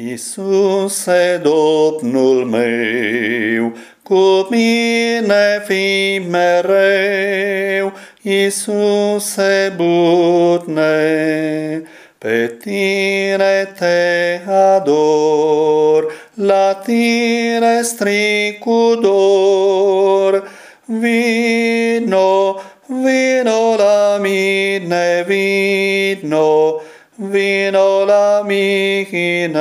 Iisuse, Domnul meu, cu mine fi mereu, Iisuse bune, pe tine te ador, la tine strig cu dor. Vino, vino la mine, vino, vin olamihine.